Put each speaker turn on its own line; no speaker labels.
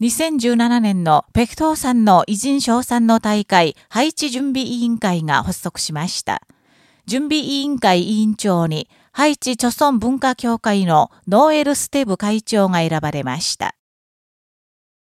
2017年の北東山の偉人賞賛の大会配置準備委員会が発足しました。準備委員会委員長に、ハイチ著村文化協会のノーエル・ステブ会長が選ばれました。